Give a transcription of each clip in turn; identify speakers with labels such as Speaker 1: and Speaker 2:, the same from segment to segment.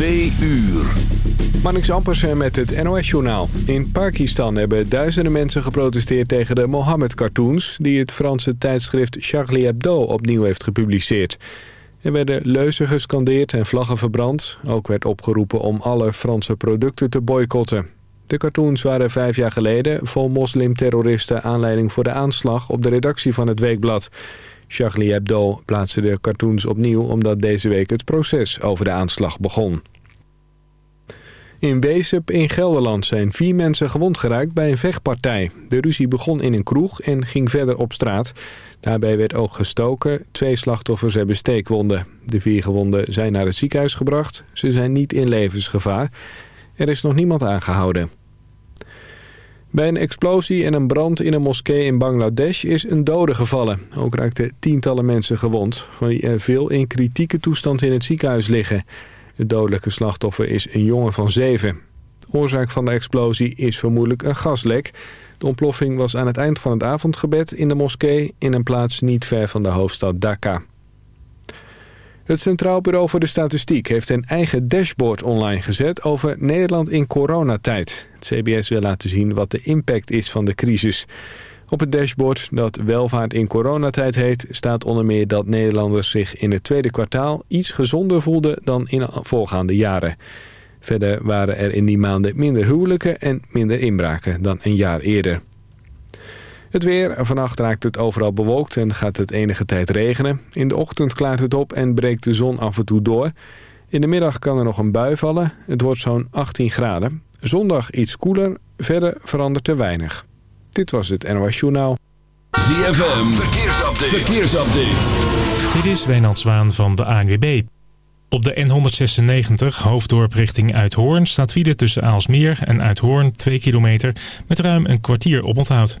Speaker 1: Twee uur.
Speaker 2: Marnix Ampersen met het NOS-journaal. In Pakistan hebben duizenden mensen geprotesteerd tegen de Mohammed-cartoons... die het Franse tijdschrift Charlie Hebdo opnieuw heeft gepubliceerd. Er werden leuzen gescandeerd en vlaggen verbrand. Ook werd opgeroepen om alle Franse producten te boycotten. De cartoons waren vijf jaar geleden vol moslimterroristen aanleiding voor de aanslag op de redactie van het weekblad. Charlie Hebdo plaatste de cartoons opnieuw omdat deze week het proces over de aanslag begon. In Weesup in Gelderland zijn vier mensen gewond geraakt bij een vechtpartij. De ruzie begon in een kroeg en ging verder op straat. Daarbij werd ook gestoken. Twee slachtoffers hebben steekwonden. De vier gewonden zijn naar het ziekenhuis gebracht. Ze zijn niet in levensgevaar. Er is nog niemand aangehouden. Bij een explosie en een brand in een moskee in Bangladesh is een dode gevallen. Ook raakten tientallen mensen gewond, van wie er veel in kritieke toestand in het ziekenhuis liggen. Het dodelijke slachtoffer is een jongen van zeven. Oorzaak van de explosie is vermoedelijk een gaslek. De ontploffing was aan het eind van het avondgebed in de moskee... in een plaats niet ver van de hoofdstad Dhaka. Het Centraal Bureau voor de Statistiek heeft een eigen dashboard online gezet over Nederland in coronatijd. Het CBS wil laten zien wat de impact is van de crisis. Op het dashboard dat welvaart in coronatijd heet... staat onder meer dat Nederlanders zich in het tweede kwartaal iets gezonder voelden dan in voorgaande jaren. Verder waren er in die maanden minder huwelijken en minder inbraken dan een jaar eerder. Het weer. Vannacht raakt het overal bewolkt en gaat het enige tijd regenen. In de ochtend klaart het op en breekt de zon af en toe door. In de middag kan er nog een bui vallen. Het wordt zo'n 18 graden. Zondag iets koeler. Verder verandert er weinig. Dit was het NOS Journaal.
Speaker 1: ZFM. Verkeersupdate. Verkeersupdate.
Speaker 3: Dit is Wijnand Zwaan van de ANWB. Op de N196 hoofddorp richting Uithoorn staat file tussen Aalsmeer en Uithoorn 2 kilometer met ruim een kwartier op onthoud.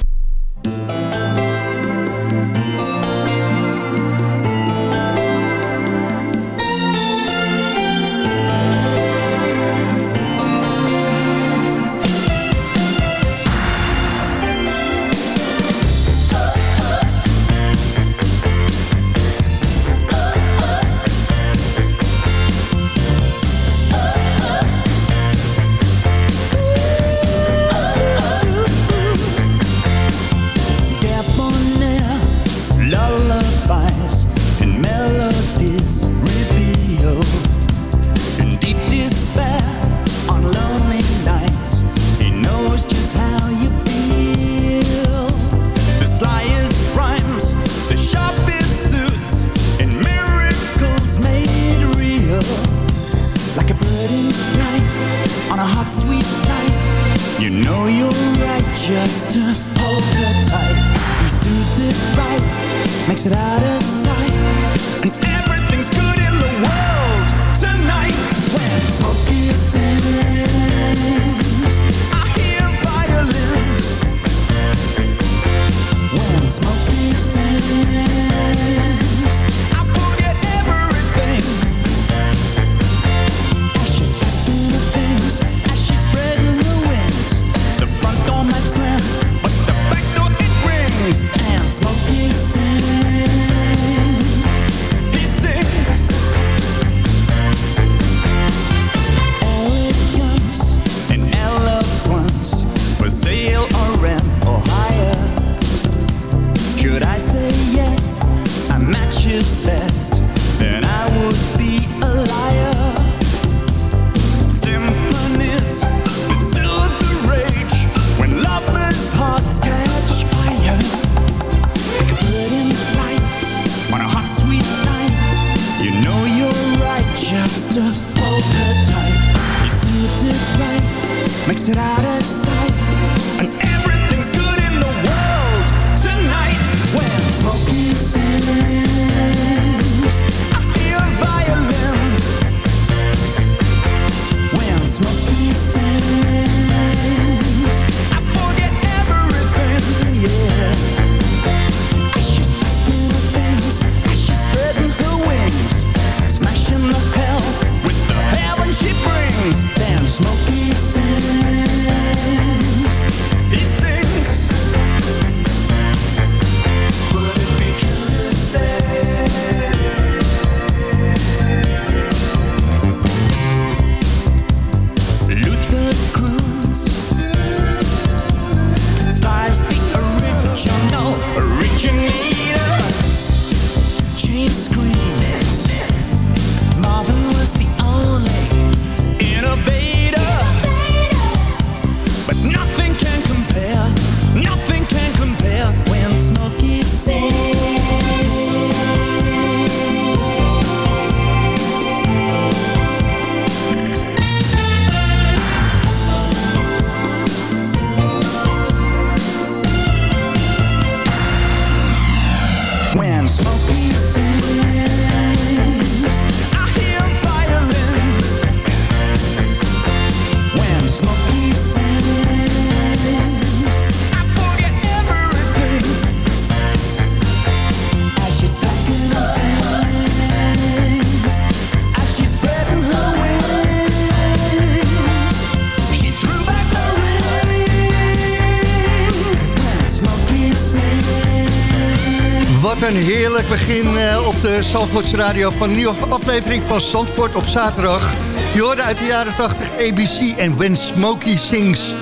Speaker 4: Heerlijk begin eh, op de Zandvoorts Radio van een nieuwe aflevering van Zandvoort op zaterdag. Je hoorde uit de jaren 80 ABC en When Smokey Sings.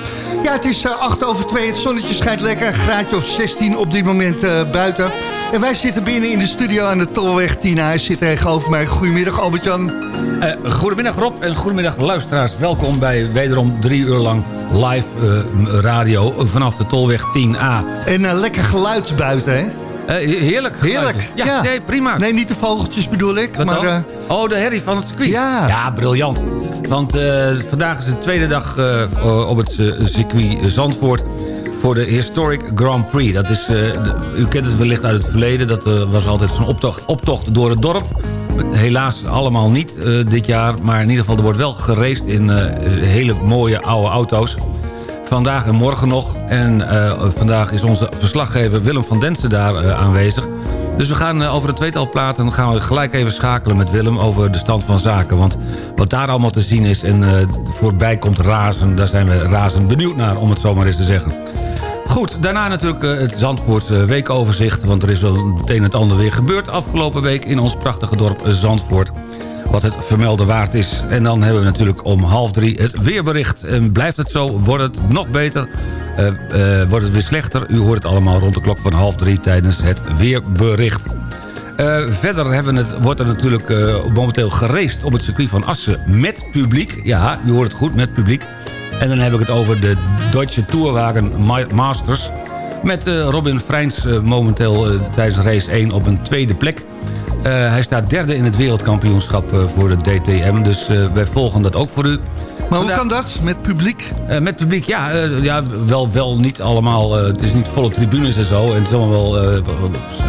Speaker 4: Ja, het is eh, 8 over 2, het zonnetje schijnt lekker, een graadje of 16 op dit moment eh, buiten. En wij zitten binnen in de studio aan de Tolweg. Tina, hij zit tegenover mij. Goedemiddag Albert-Jan.
Speaker 5: Eh, goedemiddag Rob en goedemiddag luisteraars. Welkom bij wederom drie uur lang live eh, radio vanaf de Tolweg 10A.
Speaker 4: En eh, lekker geluid buiten, hè?
Speaker 5: Eh, he- heerlijk.
Speaker 4: Heerlijk.
Speaker 5: Ja, nee, prima.
Speaker 4: Nee, niet de vogeltjes bedoel ik,
Speaker 5: Wat
Speaker 4: maar...
Speaker 5: dan?
Speaker 4: eh,
Speaker 5: oh, de herrie van het circuit.
Speaker 4: Ja.
Speaker 5: Ja, briljant. Want eh, vandaag is de tweede dag eh, op het circuit Zandvoort... voor de Historic Grand Prix. Dat is, eh, de- u kent het wellicht uit het verleden. Dat eh, was altijd zo'n optocht, optocht door het dorp. Helaas allemaal niet eh, dit jaar. Maar in ieder geval, er wordt wel geraced in eh, hele mooie oude auto's. Vandaag en morgen nog. En eh, vandaag is onze verslaggever Willem van Densen daar eh, aanwezig. Dus we gaan eh, over het tweetal platen... dan gaan we gelijk even schakelen met Willem over de stand van zaken. Want wat daar allemaal te zien is en voorbij komt razen... daar zijn we razend benieuwd naar, om het zo maar eens te zeggen. Goed, daarna natuurlijk het Zandvoortse weekoverzicht... want er is wel meteen en het ander weer gebeurd afgelopen week... in ons prachtige dorp Zandvoort wat het vermelden waard is. En dan hebben we natuurlijk om half drie het weerbericht. En blijft het zo, wordt het nog beter, eh, eh, wordt het weer slechter. U hoort het allemaal rond de klok van half drie tijdens het weerbericht. Eh, verder hebben het, wordt er natuurlijk momenteel geraced op het circuit van Assen met publiek. Ja, u hoort het goed, met publiek. En dan heb ik het over de Deutsche Tourwagen Ma- Masters. Met Robin Freins momenteel tijdens race 1 op een tweede plek. Eh, hij staat derde in het wereldkampioenschap eh, voor de DTM. Dus eh, wij volgen dat ook voor u.
Speaker 4: Maar hoe kan dat met publiek?
Speaker 5: Met publiek, ja, ja wel, wel niet allemaal. het is niet volle tribunes en zo. En het is allemaal wel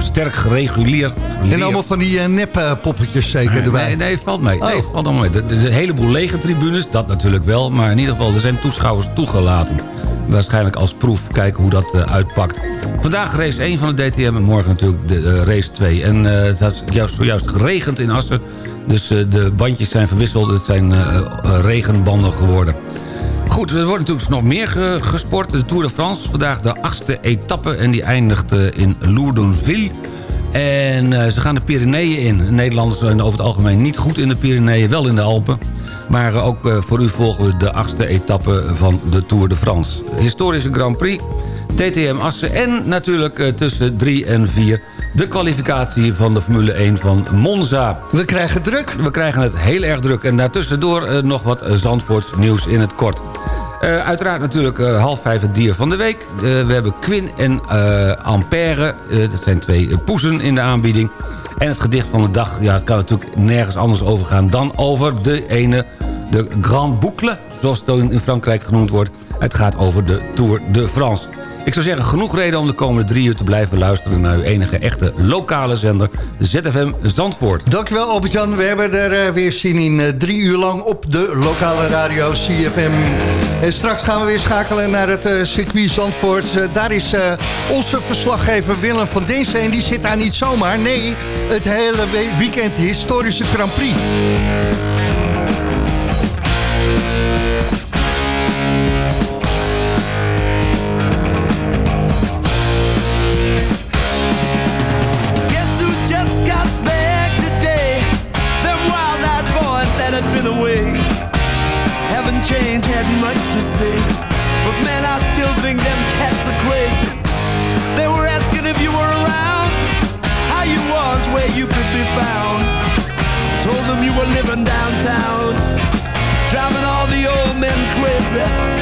Speaker 5: sterk gereguleerd.
Speaker 4: En allemaal van die neppoppetjes zeker erbij.
Speaker 5: Nee, nee, het valt mee. Nee,
Speaker 4: Oh.
Speaker 5: valt allemaal mee. Er er is een heleboel lege tribunes, dat natuurlijk wel. Maar in ieder geval, er zijn toeschouwers toegelaten. Waarschijnlijk als proef kijken hoe dat eh, uitpakt. Vandaag race 1 van de DTM en morgen natuurlijk de eh, race 2. En eh, het had juist, zojuist geregend in Assen. Dus de bandjes zijn verwisseld. Het zijn regenbanden geworden. Goed, er wordt natuurlijk nog meer ge- gesport. De Tour de France, vandaag de achtste etappe... en die eindigt in Lourdonville. En ze gaan de Pyreneeën in. Nederlanders zijn over het algemeen niet goed in de Pyreneeën, wel in de Alpen. Maar eh, ook eh, voor u volgen we de achtste etappe van de Tour de France. Historische Grand Prix, TTM Assen en natuurlijk eh, tussen 3 en 4... de kwalificatie van de Formule 1 van Monza.
Speaker 4: We krijgen druk.
Speaker 5: We krijgen het heel erg druk. En daartussendoor nog wat Zandvoorts nieuws in het kort. Uiteraard natuurlijk eh, half vijf het dier van de week. We hebben Quinn en Ampère. Dat zijn twee poezen in de aanbieding. En het gedicht van de dag. Ja, het kan natuurlijk nergens anders over gaan dan over de ene... de Grand Boucle, zoals het in Frankrijk genoemd wordt. Het gaat over de Tour de France. Ik zou zeggen, genoeg reden om de komende drie uur te blijven luisteren... naar uw enige echte lokale zender, ZFM Zandvoort.
Speaker 4: Dankjewel Albert-Jan. We hebben er eh, weer zin in. eh, drie uur lang op de lokale radio CFM. En straks gaan we weer schakelen naar het eh, circuit Zandvoort. Daar is onze verslaggever Willem van Dinsen. En die zit daar niet zomaar. Nee, het hele we- weekend historische Grand Prix.
Speaker 6: Found. Told them you were living downtown, driving all the old men crazy.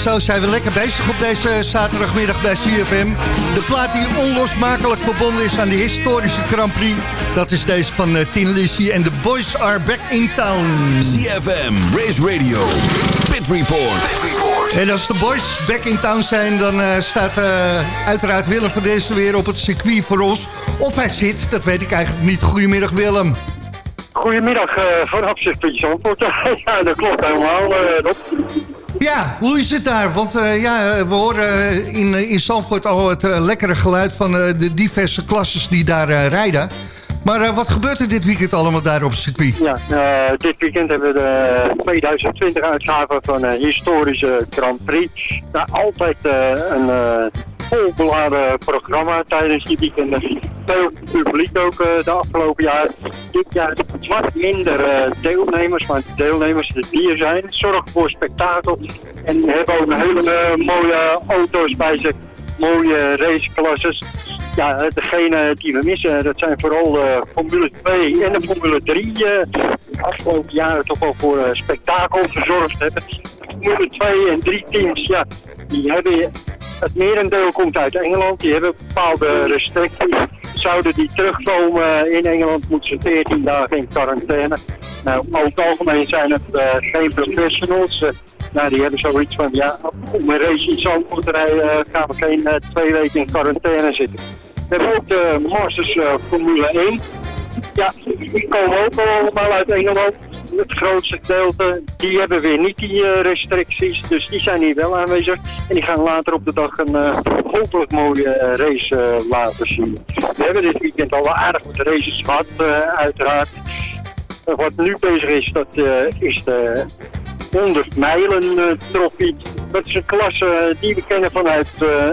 Speaker 4: Zo zijn we lekker bezig op deze zaterdagmiddag bij CFM. De plaat die onlosmakelijk verbonden is aan de historische Grand Prix. Dat is deze van uh, Tin Lizzy en The Boys Are Back in Town.
Speaker 1: CFM, Race Radio, Pit Report.
Speaker 4: En als de boys back in town zijn, dan uh, staat uh, uiteraard Willem van deze weer op het circuit voor ons. Of hij zit, dat weet ik eigenlijk niet. Goedemiddag Willem.
Speaker 7: Goedemiddag, uh, vanaf circuit Zandvoort. ja, dat klopt helemaal, Rob.
Speaker 4: Ja, hoe is het daar? Want uh, ja, we horen in, in Zandvoort al het lekkere geluid van de diverse klasses die daar rijden. Maar wat gebeurt er dit weekend allemaal daar op circuit?
Speaker 7: Ja, dit weekend hebben we de 2020 uitgave van een historische Grand Prix. Daar altijd een volbeladen programma tijdens die weekenden. Veel publiek ook de afgelopen jaar. Dit jaar wat minder deelnemers, maar deelnemers die er zijn. Zorg voor spektakel. En hebben ook hele mooie auto's bij zich. Mooie raceklasses. Ja, degene die we missen, dat zijn vooral de Formule 2 en de Formule 3. de afgelopen jaren toch wel voor spektakel gezorgd hebben. Formule 2 en 3 teams, ja, die hebben het merendeel komt uit Engeland. Die hebben bepaalde restricties. Zouden die terugkomen in Engeland, moeten ze 14 dagen in quarantaine. Nou, over het algemeen zijn het uh, geen professionals. Uh, nou, die hebben zoiets van, ja, om een race in rijden uh, gaan we geen twee weken in quarantaine zitten. We hebben ook de Masters Formule 1. Ja, die komen ook allemaal uit Engeland. Het grootste gedeelte, die hebben weer niet die uh, restricties. Dus die zijn hier wel aanwezig. En die gaan later op de dag een uh, mooie uh, race laten zien. We hebben dit weekend al aardig wat races gehad, uiteraard. wat nu bezig is, dat is de 100 mijlen trofee. Dat is een klasse die we kennen vanuit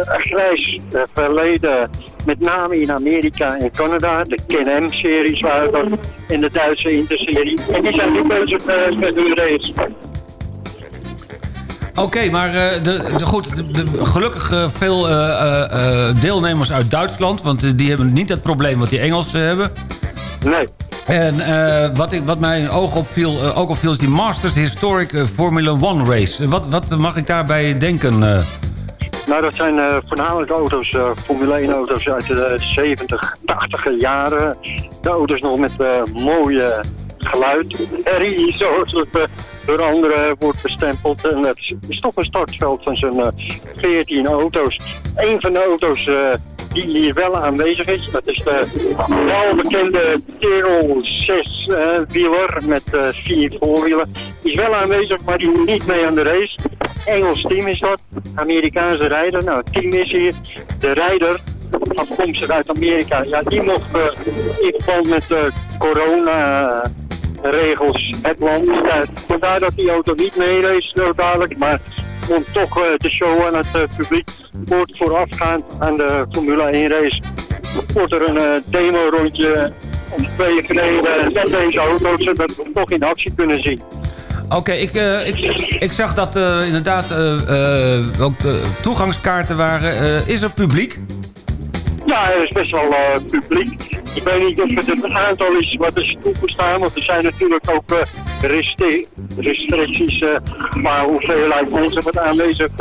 Speaker 7: grijs verleden met name in Amerika en Canada. De Can-Am-series waren dat en de Duitse Interserie. En die zijn nu bezig uh, met hun race.
Speaker 5: Oké, okay, maar uh, de, de, goed, de, de, gelukkig uh, veel uh, deelnemers uit Duitsland... want die hebben niet het probleem wat die Engelsen hebben.
Speaker 7: Nee.
Speaker 5: En wat, ik, wat mij in oog opviel, ook opviel is die Masters Historic Formula One Race. Wat, wat mag ik daarbij denken...
Speaker 7: Nou, dat zijn uh, voornamelijk auto's, uh, Formule 1 auto's uit de 70, 80 jaren. De auto's nog met mooie geluid. RI, zoals het door anderen wordt bestempeld. En het is toch een startveld van zo'n 14 auto's. Een van de auto's die hier wel aanwezig is, dat is de welbekende Tyrrell 6 wieler met vier voorwielen. Die is wel aanwezig, maar die niet mee aan de race. Engels team is dat. Amerikaanse rijder. Nou, het team is hier. De rijder, afkomstig uit Amerika, ja, die mocht uh, in verband met de corona-regels het land. Vandaar dat die auto niet meereist, dadelijk. Maar om toch de show aan het uh, publiek wordt voorafgaand aan de Formule 1 race. Wordt er een uh, demo-rondje om twee geleden met deze auto's, we toch in actie kunnen zien.
Speaker 5: Oké, ik, ik, ik zag dat uh, inderdaad uh, ook toegangskaarten waren. is er publiek?
Speaker 7: Ja, er is best wel publiek. Ik weet niet of het een aantal is wat is toegestaan, want er zijn natuurlijk ook restricties maar hoeveelheid mensen wat aanwezig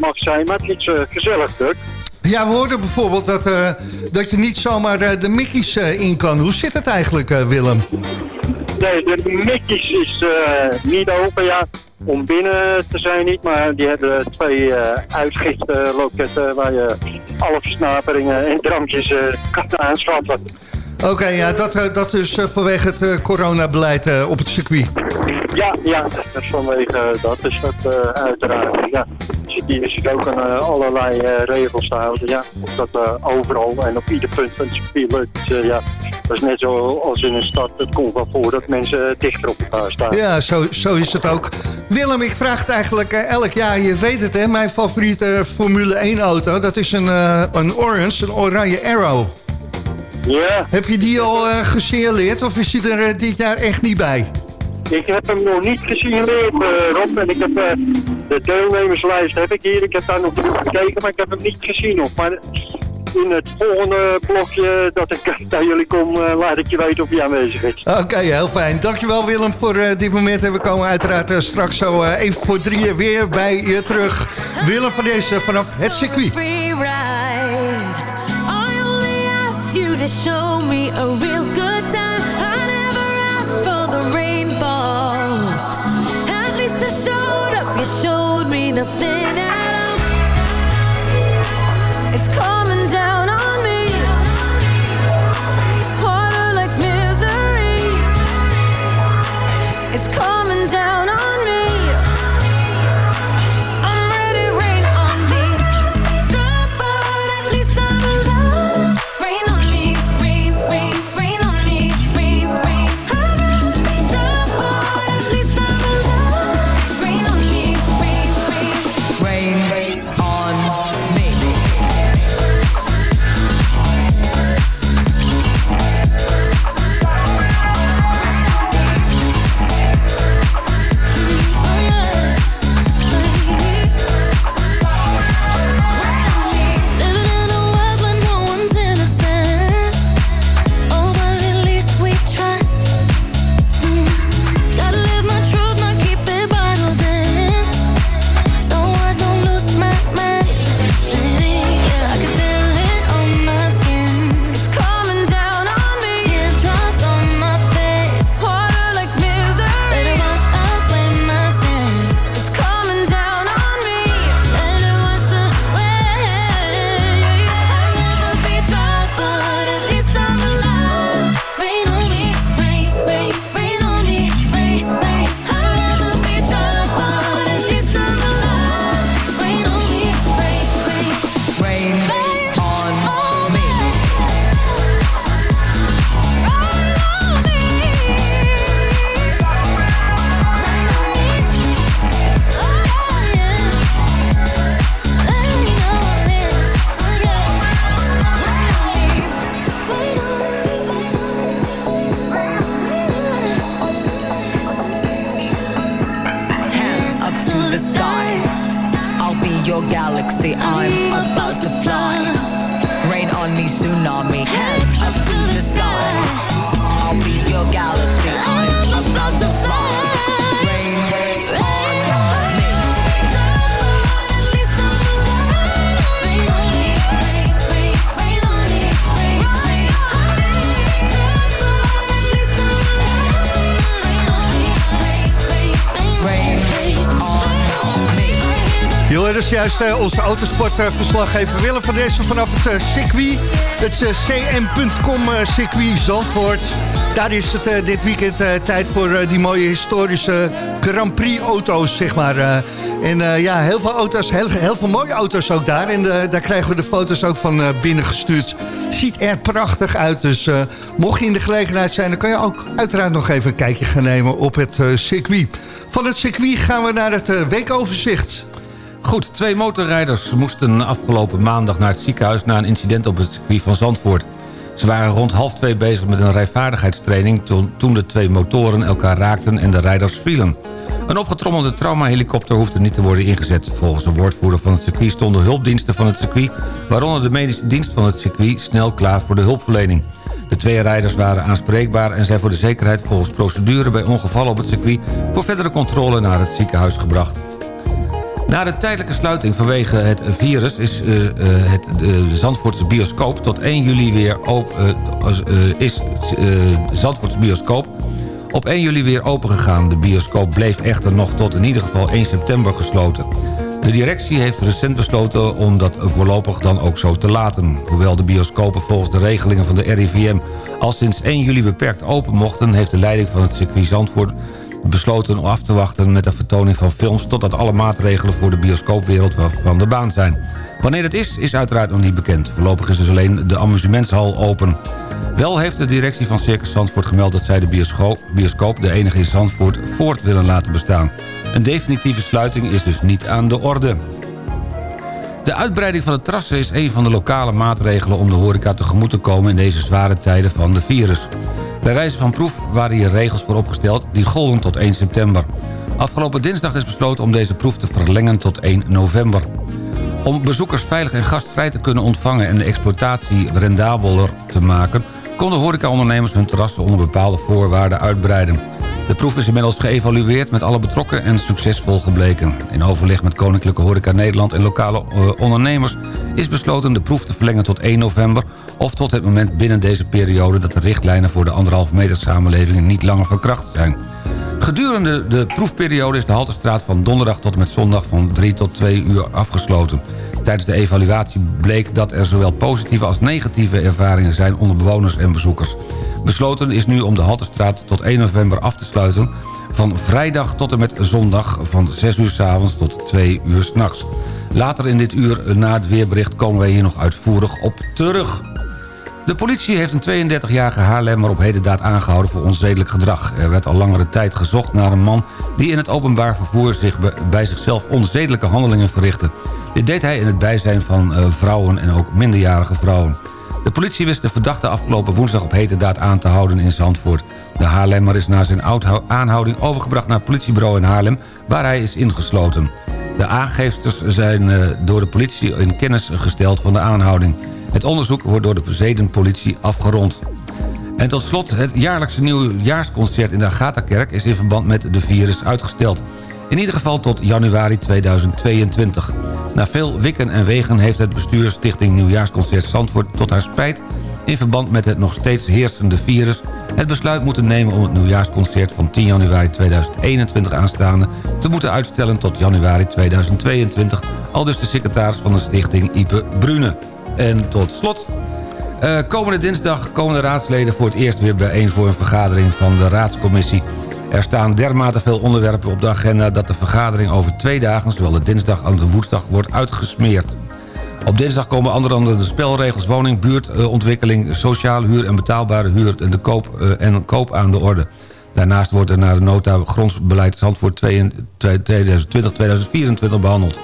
Speaker 7: mag zijn. Maar het is gezellig.
Speaker 4: Ja, we hoorden bijvoorbeeld dat, dat je niet zomaar de Mickey's in kan. Hoe zit het eigenlijk, Willem?
Speaker 7: Nee, de Mickey's is niet open, ja. Om binnen te zijn niet, maar die hebben twee uitgiftloketten waar je alle versnaperingen en drankjes kan aanschaffen.
Speaker 4: Oké, okay, ja, dat, dat is vanwege het coronabeleid op het circuit.
Speaker 7: Ja, ja, dat is vanwege dat is dat uiteraard. Ja. Die is ook aan allerlei regels te houden. Ja. Of dat overal en op ieder punt van het ja. Dat is net zoals in een stad. Het komt wel voor dat mensen dichter op elkaar staan.
Speaker 4: Ja, zo, zo is het ook. Willem, ik vraag het eigenlijk elk jaar. Je weet het, hè? Mijn favoriete Formule 1 auto. Dat is een, een Orange, een oranje Arrow.
Speaker 7: Ja.
Speaker 4: Heb je die al uh, gesignaleerd of is die er dit jaar echt niet bij?
Speaker 7: Ik heb hem nog niet gesignaleerd, uh, Rob. En ik heb de deelnemerslijst heb ik hier. Ik heb daar nog niet gekeken, maar ik heb hem niet gezien nog. Maar in het volgende blokje dat ik naar jullie kom, eh, laat ik je weten of je aanwezig is.
Speaker 4: Oké, heel fijn. Dankjewel Willem voor eh, dit moment. En we komen uiteraard eh, straks zo eh, even voor drieën weer bij je terug. Willem van deze vanaf het circuit.
Speaker 8: free ride. I only asked you to show me a real good
Speaker 4: eh, onze autosportverslaggever Willem van Dessen vanaf het eh, circuit. Het eh, cm.com eh, circuit Zandvoort. Daar is het dit weekend tijd voor die mooie historische Grand Prix auto's, zeg maar. en ja, heel veel auto's, heel, heel veel mooie auto's ook daar. En daar krijgen we de foto's ook van eh, binnengestuurd. Ziet er prachtig uit, dus mocht je in de gelegenheid zijn... dan kan je ook uiteraard nog even een kijkje gaan nemen op het circuit. Van het circuit gaan we naar het weekoverzicht.
Speaker 5: Goed, twee motorrijders moesten afgelopen maandag naar het ziekenhuis... na een incident op het circuit van Zandvoort. Ze waren rond half twee bezig met een rijvaardigheidstraining... toen, de twee motoren elkaar raakten en de rijders vielen. Een opgetrommelde traumahelikopter hoefde niet te worden ingezet. Volgens de woordvoerder van het circuit stonden hulpdiensten van het circuit... waaronder de medische dienst van het circuit snel klaar voor de hulpverlening. De twee rijders waren aanspreekbaar en zijn voor de zekerheid volgens procedure... bij ongevallen op het circuit voor verdere controle naar het ziekenhuis gebracht. Na de tijdelijke sluiting vanwege het virus is eh, eh, het, de Zandvoortse bioscoop tot 1 juli weer open. is eh, Zandvoortse bioscoop op 1 juli weer opengegaan. De bioscoop bleef echter nog tot in ieder geval 1 september gesloten. De directie heeft recent besloten om dat voorlopig dan ook zo te laten. Hoewel de bioscopen volgens de regelingen van de RIVM al sinds 1 juli beperkt open mochten... heeft de leiding van het circuit Zandvoort besloten om af te wachten met de vertoning van films... totdat alle maatregelen voor de bioscoopwereld van de baan zijn. Wanneer het is, is uiteraard nog niet bekend. Voorlopig is dus alleen de amusementshal open. Wel heeft de directie van Circus Zandvoort gemeld... dat zij de bioscoop, bioscoop de enige in Zandvoort, voort willen laten bestaan. Een definitieve sluiting is dus niet aan de orde. De uitbreiding van de terrassen is een van de lokale maatregelen... om de horeca tegemoet te komen in deze zware tijden van de virus. Bij wijze van proef waren hier regels voor opgesteld... die golden tot 1 september. Afgelopen dinsdag is besloten om deze proef te verlengen tot 1 november. Om bezoekers veilig en gastvrij te kunnen ontvangen... en de exploitatie rendabeler te maken... konden horecaondernemers hun terrassen onder bepaalde voorwaarden uitbreiden. De proef is inmiddels geëvalueerd met alle betrokken en succesvol gebleken. In overleg met Koninklijke Horeca Nederland en lokale eh, ondernemers... is besloten de proef te verlengen tot 1 november... of tot het moment binnen deze periode... dat de richtlijnen voor de anderhalve meter samenlevingen niet langer verkracht zijn. Gedurende de proefperiode is de Halterstraat van donderdag tot en met zondag van 3 tot 2 uur afgesloten. Tijdens de evaluatie bleek dat er zowel positieve als negatieve ervaringen zijn onder bewoners en bezoekers. Besloten is nu om de Halterstraat tot 1 november af te sluiten... van vrijdag tot en met zondag van 6 uur s avonds tot 2 uur s nachts. Later in dit uur na het weerbericht komen wij hier nog uitvoerig op terug. De politie heeft een 32-jarige Haarlemmer op hedendaad aangehouden voor onzedelijk gedrag. Er werd al langere tijd gezocht naar een man die in het openbaar vervoer zich bij zichzelf onzedelijke handelingen verrichtte. Dit deed hij in het bijzijn van eh, vrouwen en ook minderjarige vrouwen. De politie wist de verdachte afgelopen woensdag op hedendaad aan te houden in Zandvoort. De Haarlemmer is na zijn aanhouding overgebracht naar het politiebureau in Haarlem... waar hij is ingesloten. De aangeefsters zijn eh, door de politie in kennis gesteld van de aanhouding. Het onderzoek wordt door de zedenpolitie afgerond. En tot slot, het jaarlijkse nieuwjaarsconcert in de Agatha-kerk... is in verband met de virus uitgesteld. In ieder geval tot januari 2022. Na veel wikken en wegen heeft het bestuur Stichting Nieuwjaarsconcert Zandvoort... tot haar spijt in verband met het nog steeds heersende virus... het besluit moeten nemen om het nieuwjaarsconcert van 10 januari 2021 aanstaande... te moeten uitstellen tot januari 2022. Al dus de secretaris van de stichting Ipe Brune. En tot slot... eh, komende dinsdag komen de raadsleden voor het eerst weer bijeen... voor een vergadering van de raadscommissie. Er staan dermate veel onderwerpen op de agenda... dat de vergadering over twee dagen, zowel de dinsdag als de woensdag, wordt uitgesmeerd. Op dinsdag komen onder andere de spelregels woning, buurtontwikkeling... sociale huur en betaalbare huur en, de koop, eh, en koop aan de orde. Daarnaast wordt er naar de nota grondsbeleid Zandvoort 2020-2024 behandeld.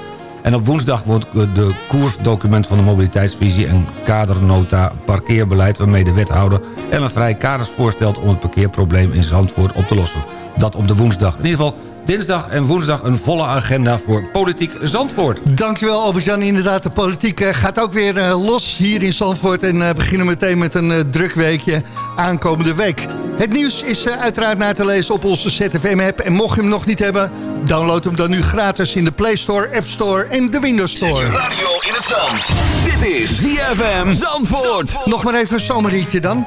Speaker 5: En op woensdag wordt de koersdocument van de mobiliteitsvisie... en kadernota parkeerbeleid waarmee de wethouder Ellen Vrij kaders voorstelt... om het parkeerprobleem in Zandvoort op te lossen. Dat op de woensdag. In ieder geval dinsdag en woensdag een volle agenda voor Politiek Zandvoort.
Speaker 4: Dankjewel Albert-Jan. Inderdaad, de politiek eh, gaat ook weer eh, los hier in Zandvoort. En eh, beginnen meteen met een eh, druk weekje aankomende week. Het nieuws is eh, uiteraard na te lezen op onze ZFM-app. En mocht je hem nog niet hebben, download hem dan nu gratis in de Play Store, App Store en de Windows Store.
Speaker 9: Radio in het zand. Dit is ZFM Zandvoort.
Speaker 4: Nog maar even een zomerrietje dan.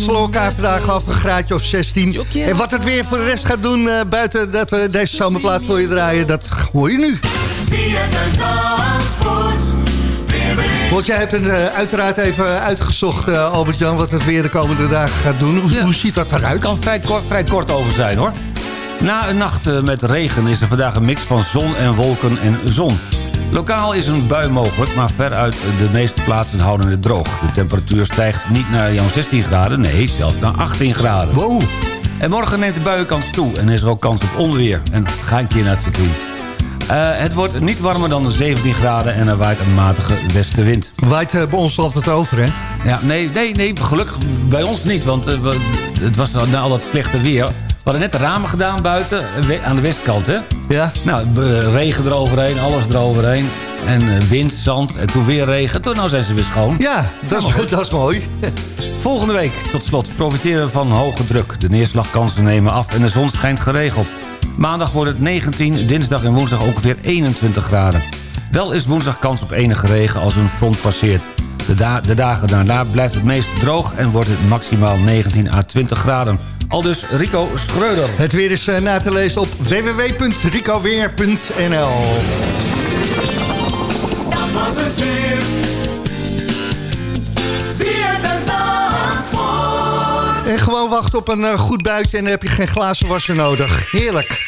Speaker 4: wisselen elkaar vandaag af een graadje of 16. En wat het weer voor de rest gaat doen eh, buiten dat we deze zomerplaat voor je draaien, dat hoor je nu. Want jij hebt het eh, uiteraard even uitgezocht, eh, Albert-Jan, wat het weer de komende dagen gaat doen. Hoe, hoe ziet dat eruit?
Speaker 5: Ik kan vrij kort, vrij kort over zijn hoor. Na een nacht met regen is er vandaag een mix van zon en wolken en zon. Lokaal is een bui mogelijk, maar veruit de meeste plaatsen houden het droog. De temperatuur stijgt niet naar jouw 16 graden, nee, zelfs naar 18 graden.
Speaker 4: Wow.
Speaker 5: En morgen neemt de buienkans toe en is er ook kans op onweer. En ga een keer naar het circuit. Eh, het wordt niet warmer dan de 17 graden en er waait een matige westenwind.
Speaker 4: Waait eh, bij ons altijd over, hè?
Speaker 5: Ja, nee, nee, nee, gelukkig bij ons niet, want eh, het was na al dat slechte weer. We hadden net de ramen gedaan buiten, aan de westkant, hè?
Speaker 4: Ja.
Speaker 5: Nou, eh, regen eroverheen, alles eroverheen. En eh, wind, zand, en toen weer regen. Toen nou zijn ze weer schoon.
Speaker 4: Ja, dat is, dat is mooi.
Speaker 5: Volgende week, tot slot, profiteren we van hoge druk. De neerslagkansen nemen af en de zon schijnt geregeld. Maandag wordt het 19, dinsdag en woensdag ongeveer 21 graden. Wel is woensdag kans op enige regen als een front passeert. De, da- de dagen daarna blijft het meest droog en wordt het maximaal 19 à 20 graden. Al dus Rico Schreuder.
Speaker 4: Het weer is eh, na te lezen op www.ricoweer.nl
Speaker 6: Dat was het weer.
Speaker 4: En gewoon wachten op een eh, goed buitje en dan heb je geen glazen wasser nodig. Heerlijk.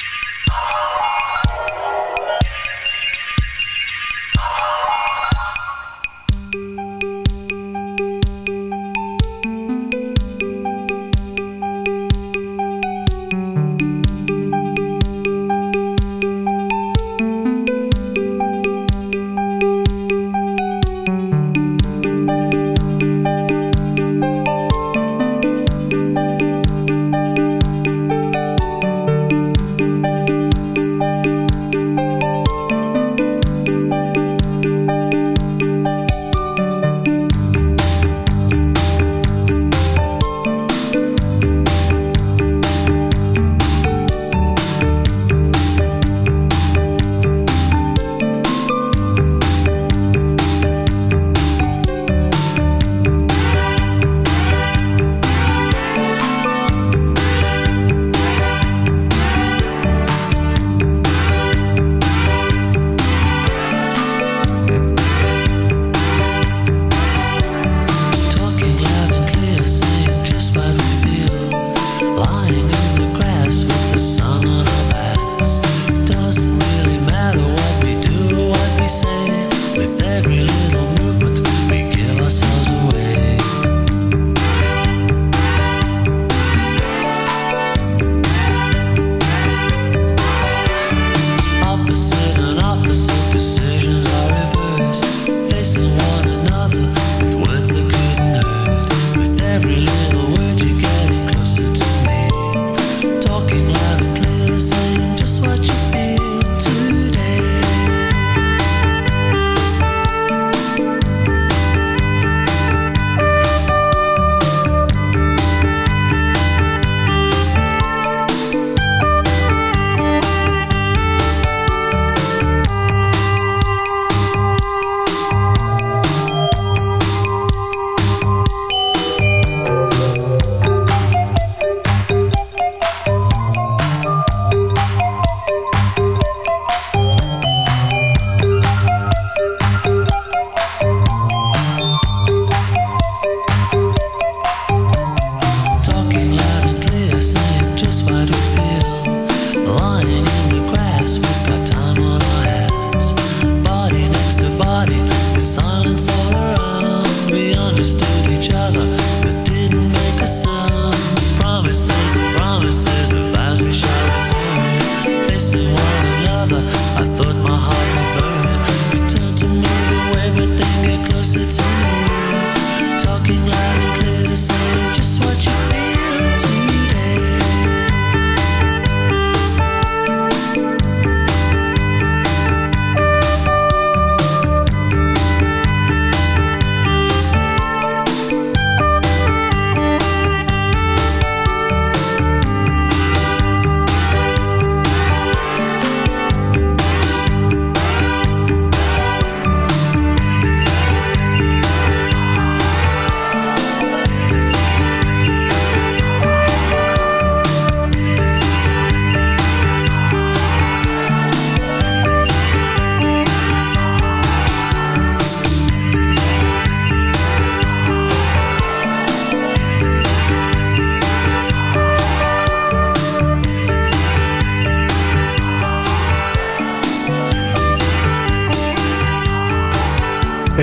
Speaker 4: I thought.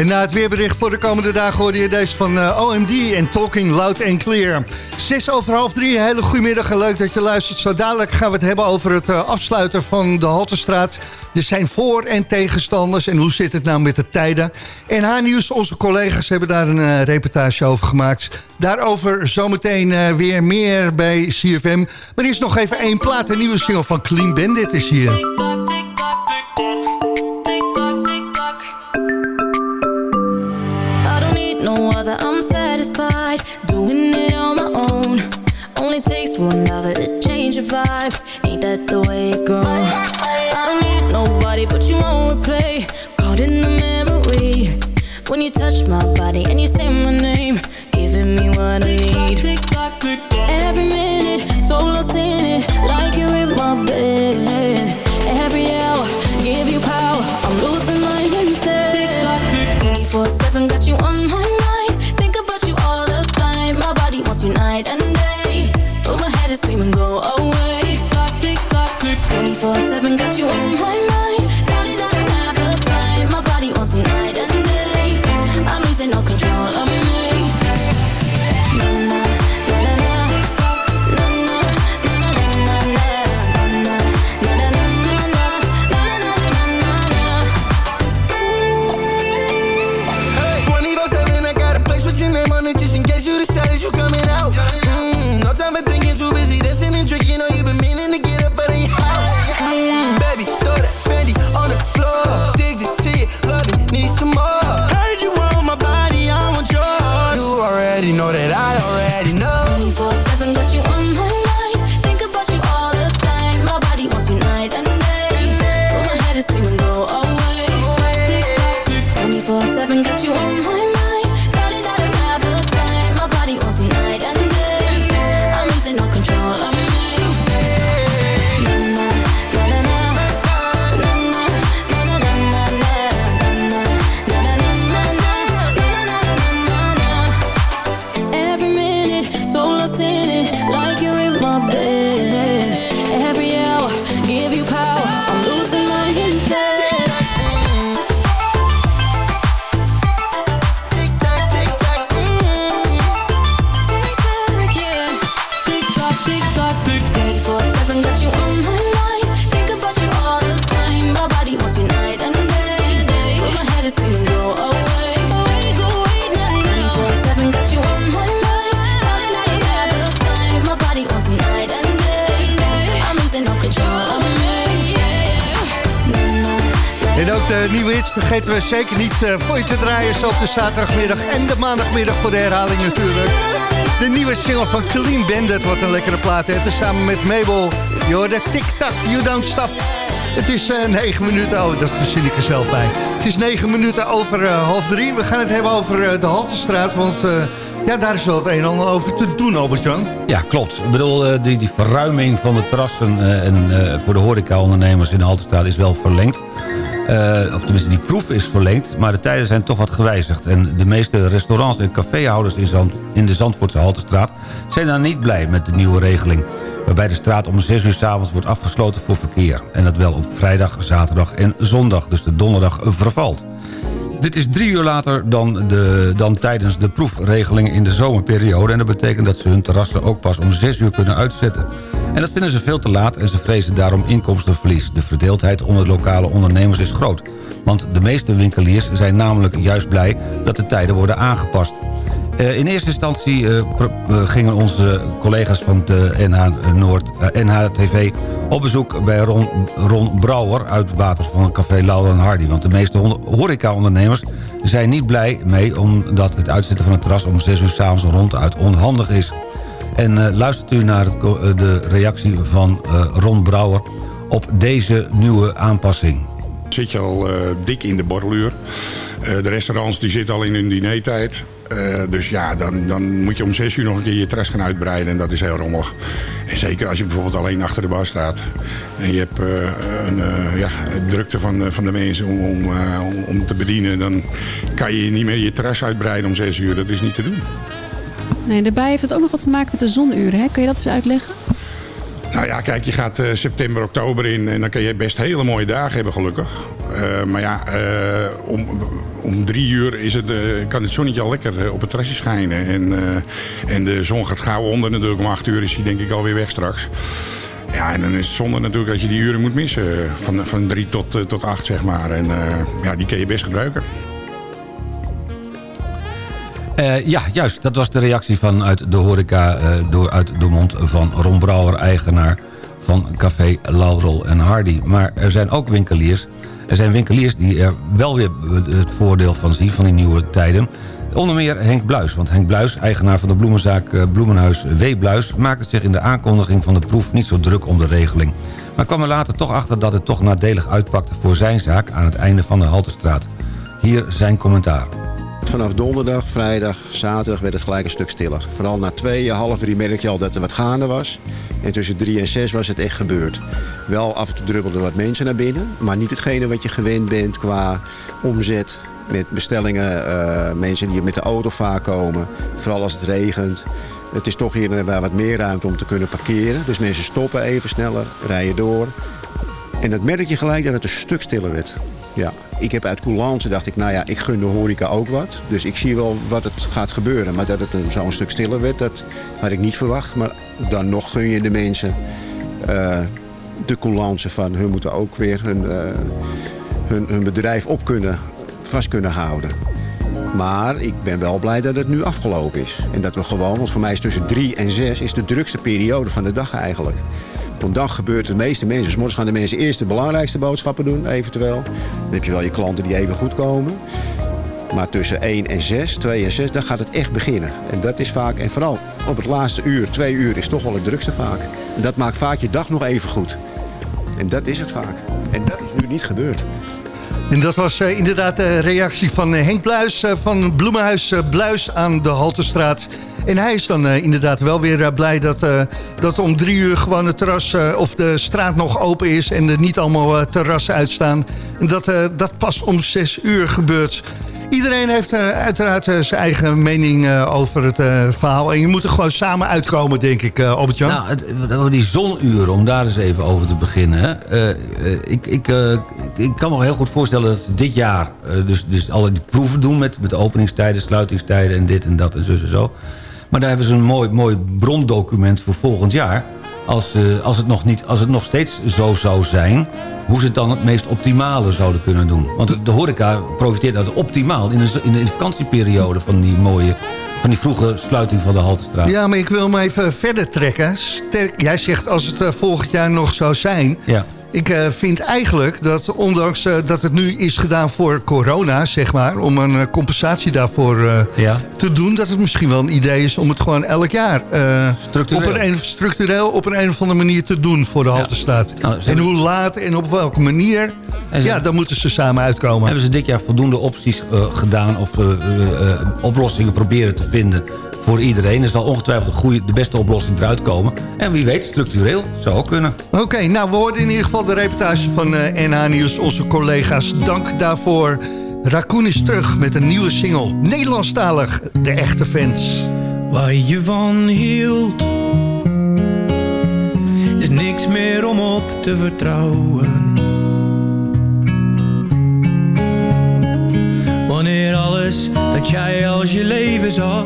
Speaker 4: Na het weerbericht voor de komende dagen hoorde je deze van eh, OMD en Talking Loud and Clear. Zes over half drie, een hele goedemiddag en leuk dat je luistert. Zo dadelijk gaan we het hebben over het eh, afsluiten van de Haltestraat. Er zijn voor- en tegenstanders en hoe zit het nou met de tijden? En H-Nieuws, onze collega's hebben daar een eh, reportage over gemaakt. Daarover zometeen weer meer bij CFM. Maar eerst nog even één plaat, een nieuwe single van Clean Bandit is hier.
Speaker 8: Vibe. Ain't that the way it goes? I don't need nobody but you won't replay Caught in the memory. When you touch my body and you say my name Giving me what I need. Every minute,
Speaker 4: de nieuwe hits vergeten we zeker niet eh, voor je te draaien. Op de zaterdagmiddag en de maandagmiddag voor de herhaling natuurlijk. De nieuwe single van Clean Bandit wordt een lekkere plaat. Hè? Samen met Mabel. Hoort de tik-tak, you don't stop. Het is eh, negen minuten, oh dat verzin ik er zelf bij. Het is negen minuten over eh, half drie. We gaan het hebben over eh, de Haltestraat, want... eh, ja, daar is wel het een en ander over te doen, Albert-Jan.
Speaker 5: Ja, klopt. Ik bedoel, eh, die, die verruiming van de terrassen eh, en, eh, voor de horecaondernemers in de Haltestraat is wel verlengd. Eh, of tenminste, die proef is verlengd, maar de tijden zijn toch wat gewijzigd. En de meeste restaurants en caféhouders in, Zand, in de Zandvoortse Haltestraat... zijn daar niet blij met de nieuwe regeling. Waarbij de straat om 6 uur s avonds wordt afgesloten voor verkeer. En dat wel op vrijdag, zaterdag en zondag, dus de donderdag vervalt. Dit is drie uur later dan, de, dan tijdens de proefregeling in de zomerperiode... en dat betekent dat ze hun terrassen ook pas om 6 uur kunnen uitzetten. En dat vinden ze veel te laat en ze vrezen daarom inkomstenverlies. De verdeeldheid onder de lokale ondernemers is groot. Want de meeste winkeliers zijn namelijk juist blij dat de tijden worden aangepast. Eh, in eerste instantie eh, eh, gingen onze collega's van de NH Noord, NHTV op bezoek bij Ron, Brouwer uit Waters van Café en Hardy. Want de meeste horecaondernemers zijn niet blij mee... omdat het uitzetten van het terras om 6 uur s'avonds ronduit onhandig is. En eh, luistert u naar het, eh, de reactie van eh, Ron Brouwer op deze nieuwe aanpassing.
Speaker 10: Zit je al dik in de borreluur. De restaurants die zitten al in hun dinertijd. Eh, dus ja, dan, dan moet je om zes uur nog een keer je terras gaan uitbreiden. En dat is heel rommelig. En zeker als je bijvoorbeeld alleen achter de bar staat. En je hebt een ja, drukte van, van de mensen om, om, om te bedienen. Dan kan je niet meer je terras uitbreiden om zes uur. Dat is niet te doen.
Speaker 11: Nee, daarbij heeft het ook nog wat te maken met de zonuren. Hè? Kun je dat eens uitleggen?
Speaker 10: Nou ja, kijk, je gaat eh, september, oktober in en dan kan je best hele mooie dagen hebben, gelukkig. Eh, maar ja, eh, om, om drie uur is het, kan het zonnetje al lekker op het terrasje schijnen. En, en de zon gaat gauw onder natuurlijk. Om acht uur is hij denk ik alweer weg straks. Ja, en dan is het zonde natuurlijk dat je die uren moet missen. Van, van drie tot, tot acht, zeg maar. En ja, die kun je best gebruiken.
Speaker 5: Eh, ja, juist. Dat was de reactie vanuit de horeca... eh, door, uit de mond van Ron Brouwer, eigenaar van Café Laurel en Hardy. Maar er zijn ook winkeliers... Er zijn winkeliers die er wel weer het voordeel van zien... van die nieuwe tijden. Onder meer Henk Bluis. Want Henk Bluis, eigenaar van de bloemenzaak eh, Bloemenhuis W. Bluis... maakte zich in de aankondiging van de proef niet zo druk om de regeling. Maar kwam er later toch achter dat het toch nadelig uitpakte voor zijn zaak... aan het einde van de Haltestraat. Hier zijn commentaar.
Speaker 12: Vanaf donderdag, vrijdag, zaterdag werd het gelijk een stuk stiller. Vooral na twee, half drie merk je al dat er wat gaande was. En tussen drie en zes was het echt gebeurd. Wel af en toe druppelden wat mensen naar binnen. Maar niet hetgene wat je gewend bent qua omzet. Met bestellingen, eh, mensen die met de auto vaak komen. Vooral als het regent. Het is toch hier daar wat meer ruimte om te kunnen parkeren. Dus mensen stoppen even sneller, rijden door. En dat merk je gelijk dat het een stuk stiller werd. Ja, ik heb uit Coulance dacht ik, nou ja, ik gun de horeca ook wat. Dus ik zie wel wat het gaat gebeuren. Maar dat het zo'n stuk stiller werd, dat had ik niet verwacht. Maar dan nog gun je de mensen eh, de Coulance van... hun moeten ook weer hun, eh, hun, hun bedrijf op kunnen, vast kunnen houden. Maar ik ben wel blij dat het nu afgelopen is. En dat we gewoon, want voor mij is tussen drie en zes... is de drukste periode van de dag eigenlijk. Want dan gebeurt de meeste mensen. Dus morgens gaan de mensen eerst de belangrijkste boodschappen doen, eventueel. Dan heb je wel je klanten die even goed komen. Maar tussen 1 en 6, 2 en 6, dan gaat het echt beginnen. En dat is vaak, en vooral op het laatste uur, twee uur, is toch wel het drukste vaak. Dat maakt vaak je dag nog even goed. En dat is het vaak. En dat is nu niet gebeurd.
Speaker 4: En dat was eh, inderdaad de reactie van eh, Henk Bluis eh, van Bloemenhuis eh, Bluis aan de Haltestraat. En hij is dan eh, inderdaad wel weer eh, blij dat, eh, dat om drie uur gewoon het terras of de straat nog open is en er niet allemaal terrassen uitstaan. En dat, dat pas om zes uur gebeurt. Iedereen heeft uiteraard zijn eigen mening over het verhaal. En je moet er gewoon samen uitkomen, denk ik, uh, Albert-Jan.
Speaker 5: Nou, die zonuren, om daar eens even over te beginnen. ik, ik, ik, kan me heel goed voorstellen dat dit jaar... dus, dus alle die proeven doen met, met openingstijden, sluitingstijden... en dit en dat en zo en zo. Maar daar hebben ze een mooi, mooi brondocument voor volgend jaar. Als, eh, als, het nog niet, als het nog steeds zo zou zijn... hoe ze het dan het meest optimale zouden kunnen doen. Want de horeca profiteert uit optimaal... in de, in de vakantieperiode van die mooie... van die vroege sluiting van de Haltestraat.
Speaker 4: Ja, maar ik wil hem even verder trekken. Sterk, jij zegt als het eh, volgend jaar nog zou zijn...
Speaker 5: Ja.
Speaker 4: Ik eh, vind eigenlijk dat ondanks eh, dat het nu is gedaan voor corona, zeg maar... om een eh, compensatie daarvoor te doen... dat het misschien wel een idee is om het gewoon elk jaar...
Speaker 5: Structureel.
Speaker 4: Op een, structureel op een, een of andere manier te doen voor de Haltestraat.
Speaker 5: Nou, ze
Speaker 4: en hoe laat en op welke manier...
Speaker 5: Ze-
Speaker 4: ja, dan moeten ze samen uitkomen.
Speaker 5: Hebben ze dit jaar voldoende opties gedaan... of oplossingen proberen te vinden voor iedereen? Er zal ongetwijfeld de, goede, de beste oplossing eruit komen. En wie weet, structureel, zou ook kunnen.
Speaker 4: Oké, nou we hoorden in ieder geval de reportage van eh NH Nieuws, onze collega's. Dank daarvoor. Raccoon is terug met een nieuwe single. Nederlandstalig, de echte fans.
Speaker 13: Waar je van hield Is niks meer om op te vertrouwen Wanneer alles dat jij als je leven zag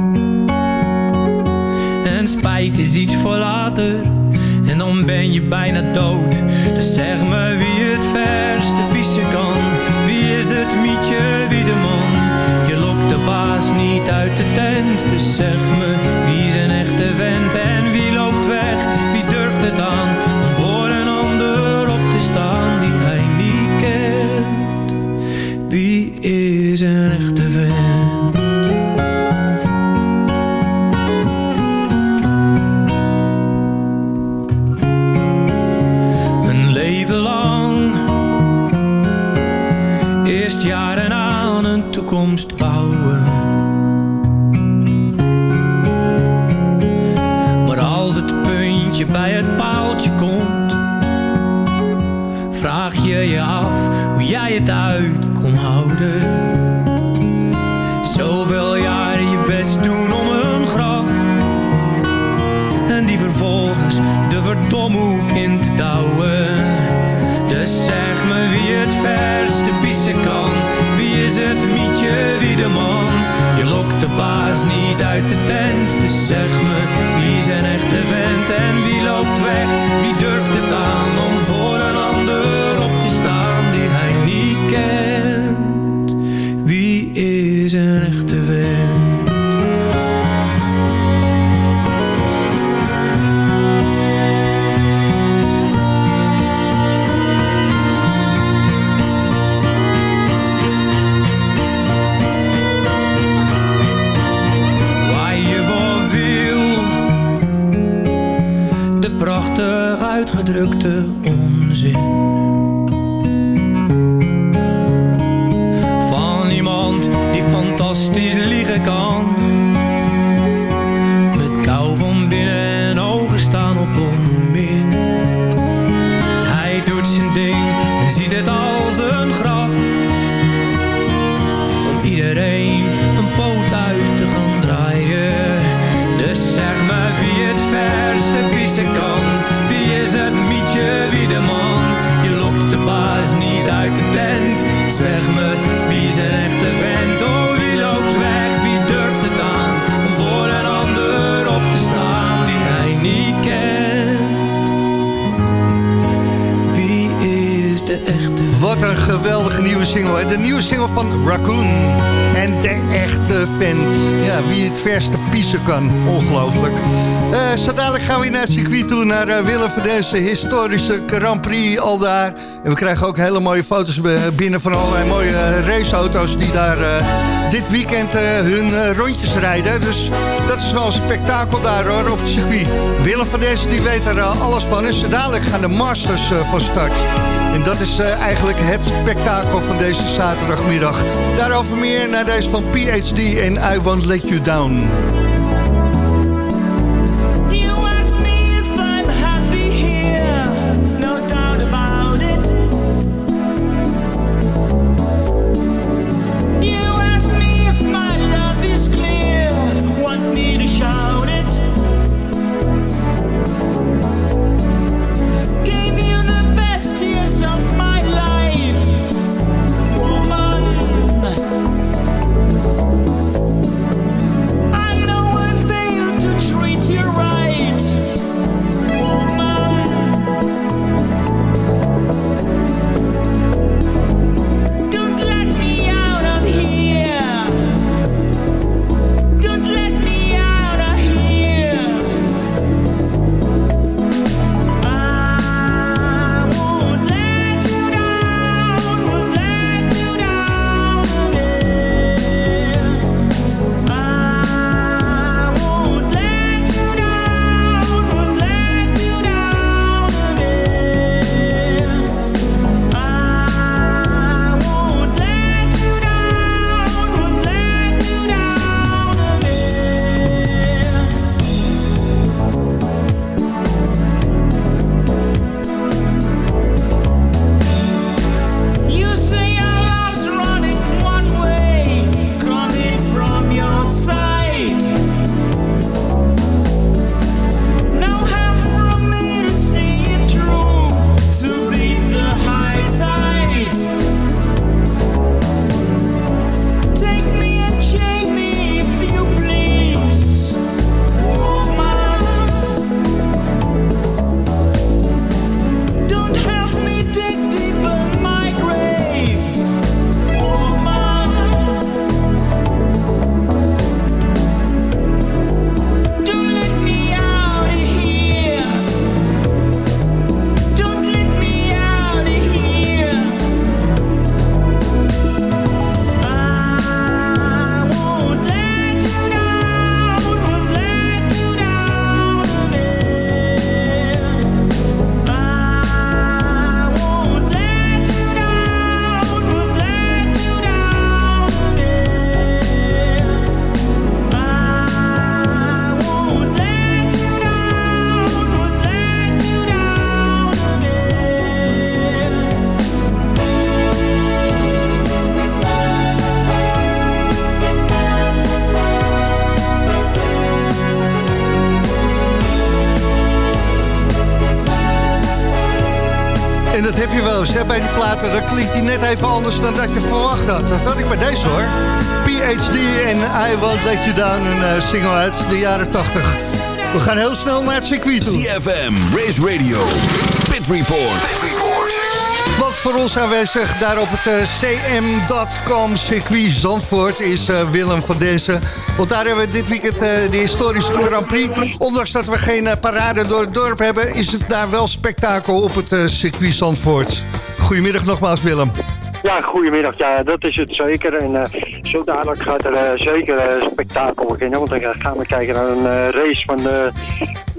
Speaker 13: Spijt is iets voor later, en dan ben je bijna dood. Dus zeg me wie het verste pissen kan. Wie is het mietje, wie de man? Je lokt de baas niet uit de tent. Dus zeg me wie een echte vent en wie loopt weg? Wie durft het aan toekomst bouwen. Maar als het puntje bij het paaltje komt, vraag je je af hoe jij het uit kon houden. Je lokt de baas niet uit de tent, dus zeg me wie zijn echte vent en wie loopt weg. De
Speaker 4: nieuwe single van Raccoon. En de echte vent. Ja, wie het verste piezen kan. Ongelooflijk. Uh, dadelijk gaan we naar het circuit toe. Naar uh, Willem van historische Grand Prix al daar. En we krijgen ook hele mooie foto's eh, binnen van allerlei mooie raceauto's... die daar dit weekend hun rondjes rijden. Dus dat is wel een spektakel daar hoor, op het circuit. Willem van die weet er alles van. En dadelijk gaan de Masters van start. En dat is eh, eigenlijk het spektakel van deze zaterdagmiddag. Daarover meer naar deze van PhD en I Won't Let You Down.
Speaker 6: is
Speaker 4: bij die platen, dan klinkt die net even anders dan dat je verwacht had. Dat had ik bij deze hoor. PhD en I Won't Let You Down, een eh, single uit de jaren 80. We gaan heel snel naar het circuit toe.
Speaker 1: CFM, Race Radio, Pit Report.
Speaker 4: Wat voor ons aanwezig daar op het eh, uh, cm.com circuit Zandvoort is eh, Willem van Densen. Want daar hebben we dit weekend de historische Grand Prix. Ondanks dat we geen parade door het dorp hebben... is het daar wel spektakel op het circuit Zandvoort. Goedemiddag nogmaals Willem.
Speaker 7: Ja, goedemiddag. Ja, dat is het zeker. En eh, zo dadelijk gaat er eh, zeker eh, spektakel beginnen. Want dan gaan we kijken naar een race van de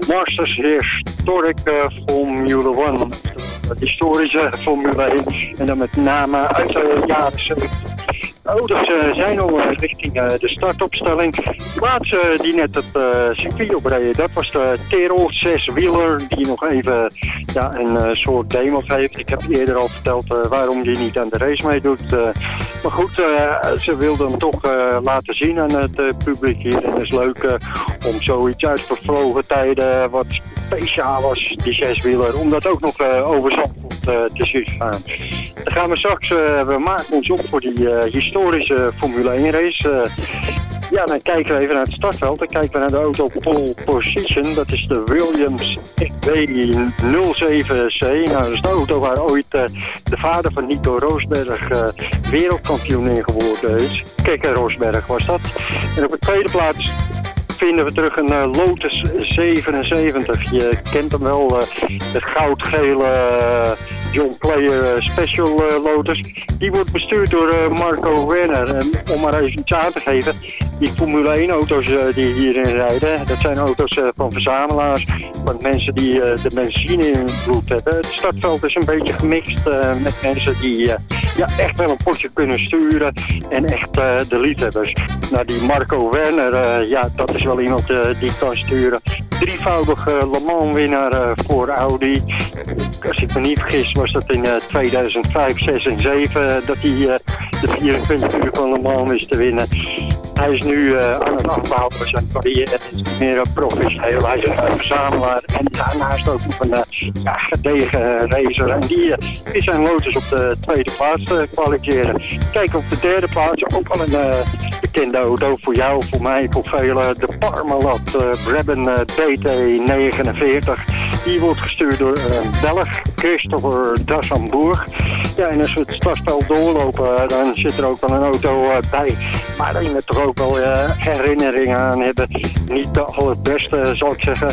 Speaker 7: Masters Historic Formule 1. De historische Formule 1. En dan met name uit de jaren 70. Auto's eh, zijn al eh, richting eh, de startopstelling. De plaats die net het eh, circuit opreden, dat was de Terol 6-wieler die nog even ja, een soort demo geeft. Ik heb eerder al verteld waarom die niet aan de race meedoet. maar goed, ze wilden hem toch laten zien aan het publiek hier. En het is leuk om zoiets uit vervlogen tijden wat speciaal was, die zeswieler, om dat ook nog eh, over Zandvoort eh, te zien gaan. Dan gaan we straks, eh, we maken ons op voor die historische Formule 1 race. Ja, dan kijken we even naar het startveld. Dan kijken we naar de auto pole position. Dat is de Williams FW07C. Nou, dat is de auto waar ooit de vader van Nico Roosberg wereldkampioen in geworden is. Kekke Roosberg was dat. En op de tweede plaats vinden we terug een eh, Lotus 77. Je kent hem wel, eh, het goudgele eh, John Player eh, Special eh, Lotus. Die wordt bestuurd door eh, Marco Werner. Om maar even iets aan te geven, die Formule 1 auto's die hierin rijden, dat zijn auto's van verzamelaars, van mensen die de benzine in bloed hebben. Het startveld is een beetje gemixt met mensen die ja, echt wel een potje kunnen sturen en echt de liefhebbers. Nou, die Marco Werner, ja, dat is wel iemand die kan sturen. Drievoudig eh, Le Mans winnaar eh, voor Audi. Als ik me niet vergis was dat in eh, 2005, 6 en 7 eh, dat hij eh, de 24 uur van Le Mans wist te winnen. Hij is nu eh, aan het afbouwen van zijn carrière. Het is meer een professioneel. Hij is een verzamelaar. En daarnaast ook nog een eh, ja, gedegen racer. En die eh, is zijn Lotus op de tweede plaats te kwalificeren. Kijk, op de derde plaats ook al een eh, bekende auto. Voor jou, voor mij, voor velen. De Parmalat eh Brabham eh, BT49. Die wordt gestuurd door een Belg, Christopher Dassambourg. Ja, en als we het startveld doorlopen, eh, dan zit er ook wel een auto eh, bij. Maar daar we toch ook wel eh, herinneringen aan hebben. Niet de allerbeste, zal ik zeggen.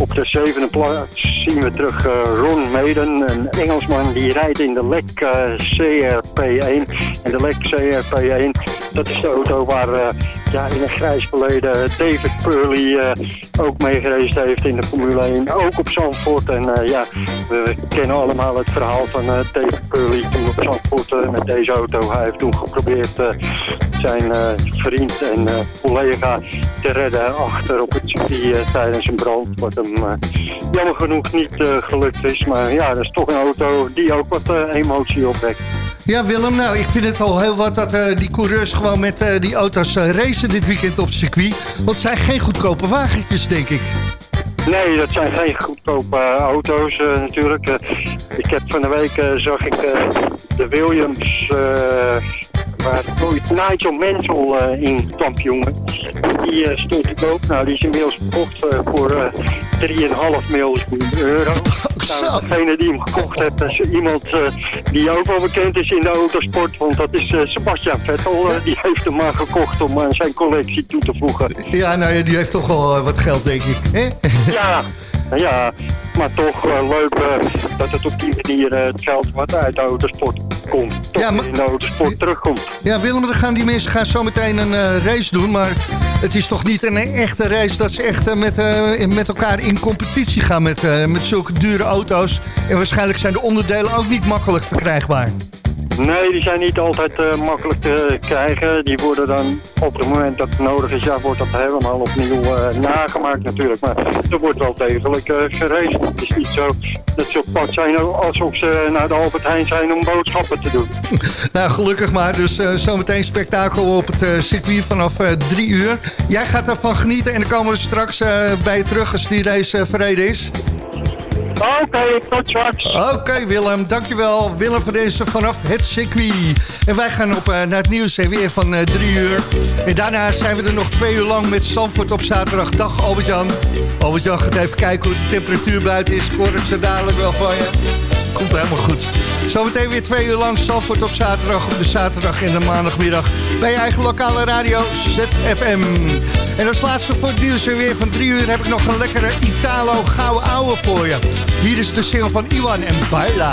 Speaker 7: Op de zevende plaats zien we terug eh, Ron Maiden, een Engelsman die rijdt in de LEC eh, CRP1. En de LEC CRP1, dat is de auto waar eh, ja, in een grijs verleden David Purley ook mee gereisd heeft in de Formule 1. Ook op Zandvoort. En ja, we kennen allemaal het verhaal van David Purley toen op Zandvoort met deze auto. Hij heeft toen geprobeerd zijn vriend en collega te redden achter op circuit eh, tijdens een brand. Wat hem eh, jammer genoeg niet eh, gelukt is. Maar ja, dat is toch een auto die ook wat emotie opwekt.
Speaker 4: Ja Willem, nou ik vind het al heel wat dat die coureurs gewoon met die auto's racen dit weekend op het circuit. Want het zijn geen goedkope wagentjes denk ik.
Speaker 7: Nee, dat zijn geen goedkope auto's natuurlijk. Ik heb van de week zag ik de Williams, waar ooit Nigel Mansell eh, in kampioen. Die eh, stond te koop. Nou, die is inmiddels verkocht eh, voor eh 3,5 miljoen euro. Nou, degene die hem gekocht heeft, is iemand eh, die ook wel bekend is in de autosport. Want dat is eh, Sebastian Vettel. Eh, die heeft hem maar gekocht om aan zijn collectie toe te voegen.
Speaker 4: Ja, nou ja, die heeft toch wel eh, wat geld denk ik. Hè?
Speaker 7: Ja, ja, maar toch eh, leuk eh, dat het op die manier eh, het geld wat uit de autosport komt, toch in de autosport terugkomt.
Speaker 4: Ja, Willem, dan gaan die mensen gaan zo meteen een eh, race doen. Maar het is toch niet een echte race dat ze echt eh, met, eh, met elkaar in competitie gaan met, met zulke dure auto's. En waarschijnlijk zijn de onderdelen ook niet makkelijk verkrijgbaar.
Speaker 7: Nee, die zijn niet altijd eh, makkelijk te krijgen. Die worden dan op het moment dat het nodig is, ja, wordt dat helemaal opnieuw eh, nagemaakt natuurlijk. Maar er wordt wel degelijk uh, geraced. Het is niet zo dat ze op pad zijn alsof ze naar de Albert Heijn zijn om boodschappen te doen.
Speaker 4: Nou, gelukkig maar. Dus zometeen spektakel op het circuit vanaf drie uur. Jij gaat ervan genieten en dan komen we straks bij je terug als die race verreden is.
Speaker 7: Oké, tot straks.
Speaker 6: Oké Willem, dankjewel. Willem van deze vanaf het circuit. En wij gaan op eh, naar het nieuws hè, weer van eh, drie uur. En daarna zijn we er nog twee uur lang met Zandvoort op zaterdag. Dag Albert-Jan. Albert-Jan gaat even kijken hoe de temperatuur buiten is. Ik hoor het dadelijk wel van je. Komt helemaal goed. Zometeen weer twee uur lang Zandvoort op zaterdag. Op de zaterdag en de maandagmiddag. Bij je eigen lokale radio ZFM. En als laatste voor het nieuws weer van drie uur... heb ik nog een lekkere Italo gouden ouwe voor je. Hier is de single van Iwan en Baila.